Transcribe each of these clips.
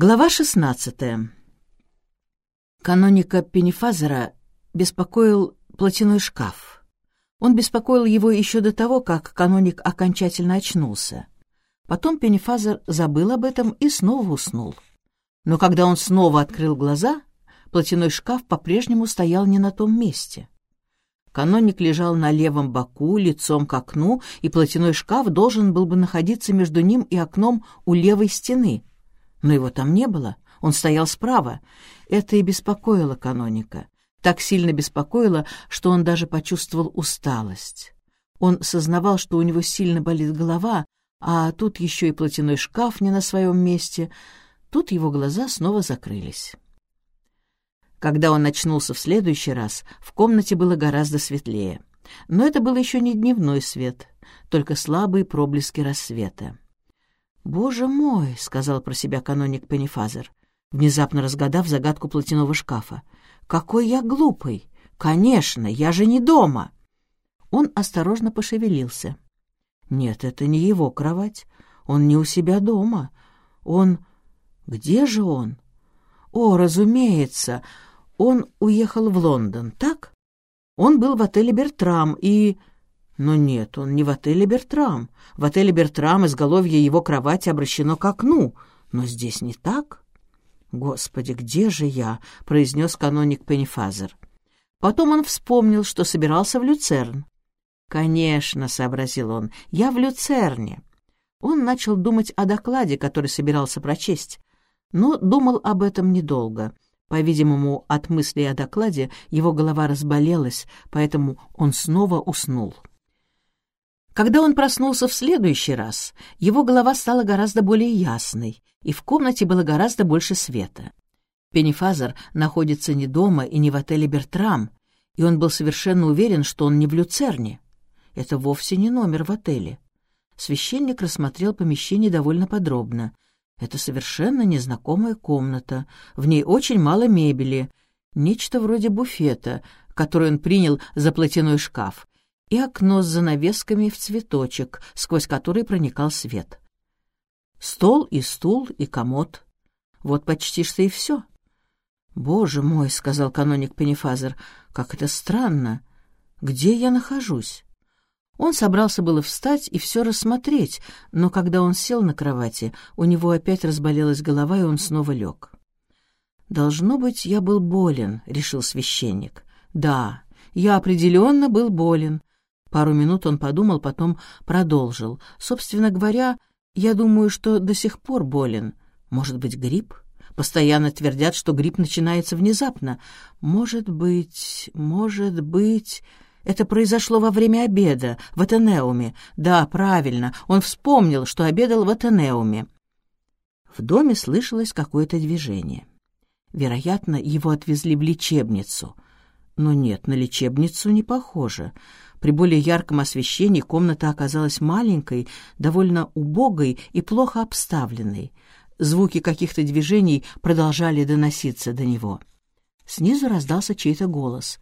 Глава 16. Каноника Пенефазера беспокоил платяной шкаф. Он беспокоил его еще до того, как каноник окончательно очнулся. Потом Пенефазер забыл об этом и снова уснул. Но когда он снова открыл глаза, платяной шкаф по-прежнему стоял не на том месте. Каноник лежал на левом боку, лицом к окну, и платяной шкаф должен был бы находиться между ним и окном у левой стены — но его там не было, он стоял справа. Это и беспокоило каноника. Так сильно беспокоило, что он даже почувствовал усталость. Он сознавал, что у него сильно болит голова, а тут еще и платяной шкаф не на своем месте. Тут его глаза снова закрылись. Когда он очнулся в следующий раз, в комнате было гораздо светлее. Но это был еще не дневной свет, только слабые проблески рассвета. «Боже мой!» — сказал про себя каноник Пеннифазер, внезапно разгадав загадку платяного шкафа. «Какой я глупый! Конечно, я же не дома!» Он осторожно пошевелился. «Нет, это не его кровать. Он не у себя дома. Он... Где же он?» «О, разумеется, он уехал в Лондон, так? Он был в отеле «Бертрам» и...» Но нет, он не в отеле «Бертрам». В отеле «Бертрам» изголовье его кровати обращено к окну. Но здесь не так. «Господи, где же я?» — произнес каноник Пеннифазер. Потом он вспомнил, что собирался в Люцерн. «Конечно», — сообразил он, — «я в Люцерне». Он начал думать о докладе, который собирался прочесть, но думал об этом недолго. По-видимому, от мысли о докладе его голова разболелась, поэтому он снова уснул. Когда он проснулся в следующий раз, его голова стала гораздо более ясной, и в комнате было гораздо больше света. Пеннифазер находится не дома и не в отеле «Бертрам», и он был совершенно уверен, что он не в Люцерне. Это вовсе не номер в отеле. Священник рассмотрел помещение довольно подробно. Это совершенно незнакомая комната, в ней очень мало мебели, нечто вроде буфета, который он принял за платяной шкаф, и окно с занавесками в цветочек, сквозь который проникал свет. Стол и стул и комод. Вот почти что и все. «Боже мой», — сказал каноник Пенефазер, — «как это странно! Где я нахожусь?» Он собрался было встать и все рассмотреть, но когда он сел на кровати, у него опять разболелась голова, и он снова лег. «Должно быть, я был болен», — решил священник. «Да, я определенно был болен. Пару минут он подумал, потом продолжил. «Собственно говоря, я думаю, что до сих пор болен. Может быть, грипп? Постоянно твердят, что грипп начинается внезапно. Может быть, может быть...» Это произошло во время обеда в Атенеуме. Да, правильно, он вспомнил, что обедал в Атенеуме. В доме слышалось какое-то движение. Вероятно, его отвезли в лечебницу. Но нет, на лечебницу не похоже. При более ярком освещении комната оказалась маленькой, довольно убогой и плохо обставленной. Звуки каких-то движений продолжали доноситься до него. Снизу раздался чей-то голос.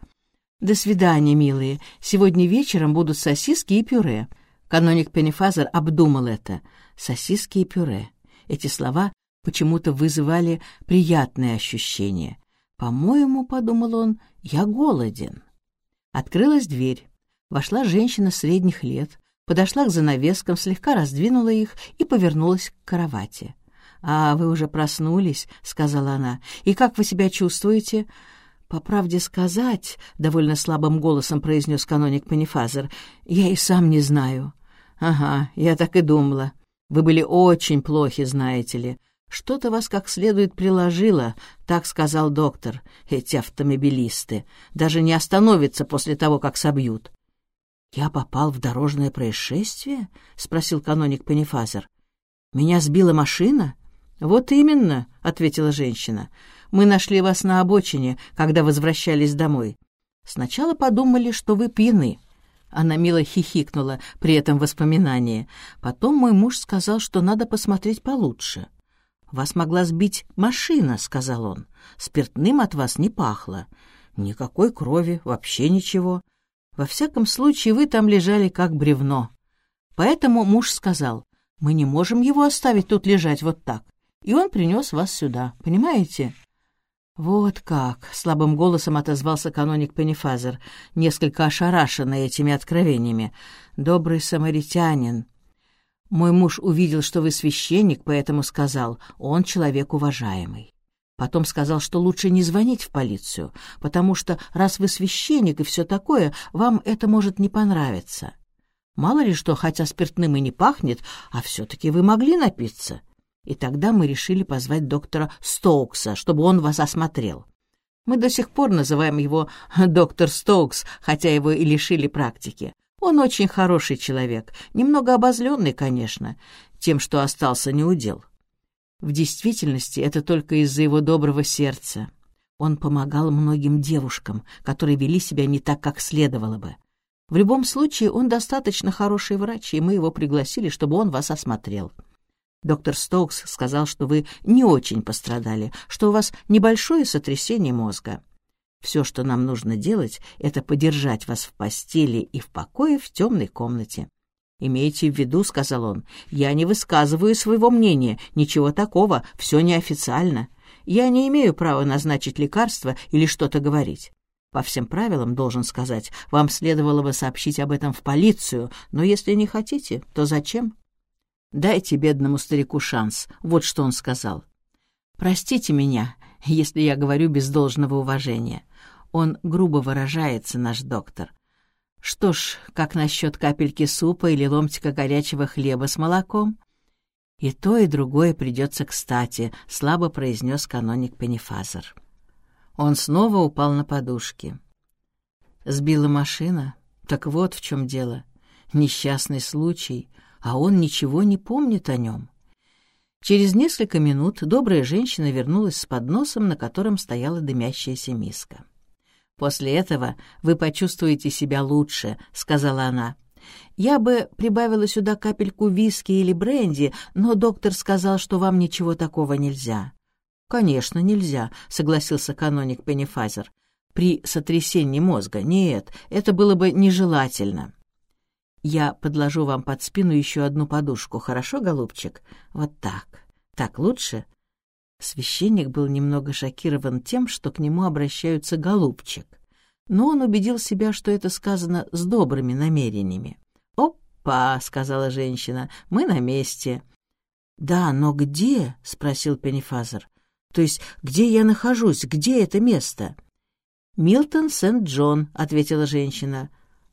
«До свидания, милые. Сегодня вечером будут сосиски и пюре». Каноник Пеннифазер обдумал это. «Сосиски и пюре». Эти слова почему-то вызывали приятные ощущения. «По-моему, — подумал он, — я голоден». Открылась дверь. Вошла женщина средних лет, подошла к занавескам, слегка раздвинула их и повернулась к кровати. «А, вы уже проснулись», — сказала она. «И как вы себя чувствуете?» «По правде сказать», — довольно слабым голосом произнес каноник Пеннифазер, — «я и сам не знаю». «Ага, я так и думала. Вы были очень плохи, знаете ли. Что-то вас как следует приложило, так сказал доктор. Эти автомобилисты даже не остановятся после того, как собьют. «Я попал в дорожное происшествие?» — спросил каноник Пеннифазер. «Меня сбила машина?» «Вот именно», — ответила женщина. «Мы нашли вас на обочине, когда возвращались домой. Сначала подумали, что вы пьяны». Она мило хихикнула при этом воспоминании. Потом мой муж сказал, что надо посмотреть получше. «Вас могла сбить машина», — сказал он. «Спиртным от вас не пахло. Никакой крови, вообще ничего. Во всяком случае, вы там лежали как бревно. Поэтому муж сказал, мы не можем его оставить тут лежать вот так. и он принес вас сюда, понимаете?» «Вот как!» — слабым голосом отозвался каноник Пеннифазер, несколько ошарашенный этими откровениями. «Добрый самаритянин!» «Мой муж увидел, что вы священник, поэтому сказал, он человек уважаемый. Потом сказал, что лучше не звонить в полицию, потому что, раз вы священник и все такое, вам это может не понравиться. Мало ли что, хотя спиртным и не пахнет, а все-таки вы могли напиться. И тогда мы решили позвать доктора Стоукса, чтобы он вас осмотрел. Мы до сих пор называем его доктор Стоукс, хотя его и лишили практики. Он очень хороший человек, немного обозленный, конечно, тем, что остался неудел. В действительности это только из-за его доброго сердца. Он помогал многим девушкам, которые вели себя не так, как следовало бы. В любом случае, он достаточно хороший врач, и мы его пригласили, чтобы он вас осмотрел. Доктор Стоукс сказал, что вы не очень пострадали, что у вас небольшое сотрясение мозга. Все, что нам нужно делать, это подержать вас в постели и в покое в темной комнате. «Имейте в виду», — сказал он, — «я не высказываю своего мнения, ничего такого, все неофициально. Я не имею права назначить лекарство или что-то говорить. По всем правилам, должен сказать, вам следовало бы сообщить об этом в полицию, но если не хотите, то зачем? Дайте бедному старику шанс, вот что он сказал. Простите меня, если я говорю без должного уважения. Он грубо выражается, наш доктор. Что ж, как насчет капельки супа или ломтика горячего хлеба с молоком? И то, и другое придется кстати, слабо произнес каноник Пенефазер. Он снова упал на подушки. Сбила машина? Так вот в чем дело. Несчастный случай — а он ничего не помнит о нем. Через несколько минут добрая женщина вернулась с подносом, на котором стояла дымящаяся миска. «После этого вы почувствуете себя лучше», — сказала она. «Я бы прибавила сюда капельку виски или бренди, но доктор сказал, что вам ничего такого нельзя». «Конечно, нельзя», — согласился каноник Пеннифазер. «При сотрясении мозга. Нет, это было бы нежелательно». Я подложу вам под спину еще одну подушку, хорошо, голубчик? Вот так. Так лучше?» Священник был немного шокирован тем, что к нему обращаются голубчик, но он убедил себя, что это сказано с добрыми намерениями. «Опа!» — сказала женщина. «Мы на месте». «Да, но где?» — спросил Пеннифазер. «То есть где я нахожусь? Где это место?» «Милтон Сент-Джон», — ответила женщина.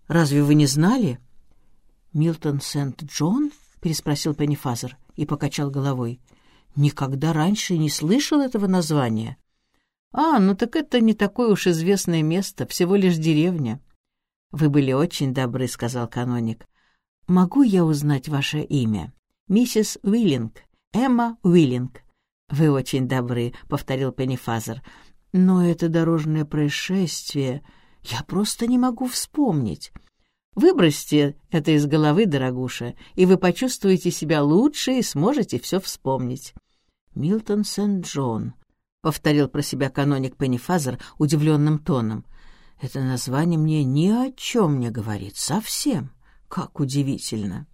«Разве вы не знали?» «Милтон Сент-Джон?» — переспросил Пеннифазер и покачал головой. «Никогда раньше не слышал этого названия». «А, ну так это не такое уж известное место, всего лишь деревня». «Вы были очень добры», — сказал каноник. «Могу я узнать ваше имя?» «Миссис Уиллинг, Эмма Уиллинг». «Вы очень добры», — повторил Пеннифазер. «Но это дорожное происшествие. Я просто не могу вспомнить». Выбросьте это из головы, дорогуша, и вы почувствуете себя лучше и сможете все вспомнить. «Милтон Сент-Джон», — повторил про себя каноник Пеннифазер удивленным тоном. «Это название мне ни о чем не говорит, совсем. Как удивительно!»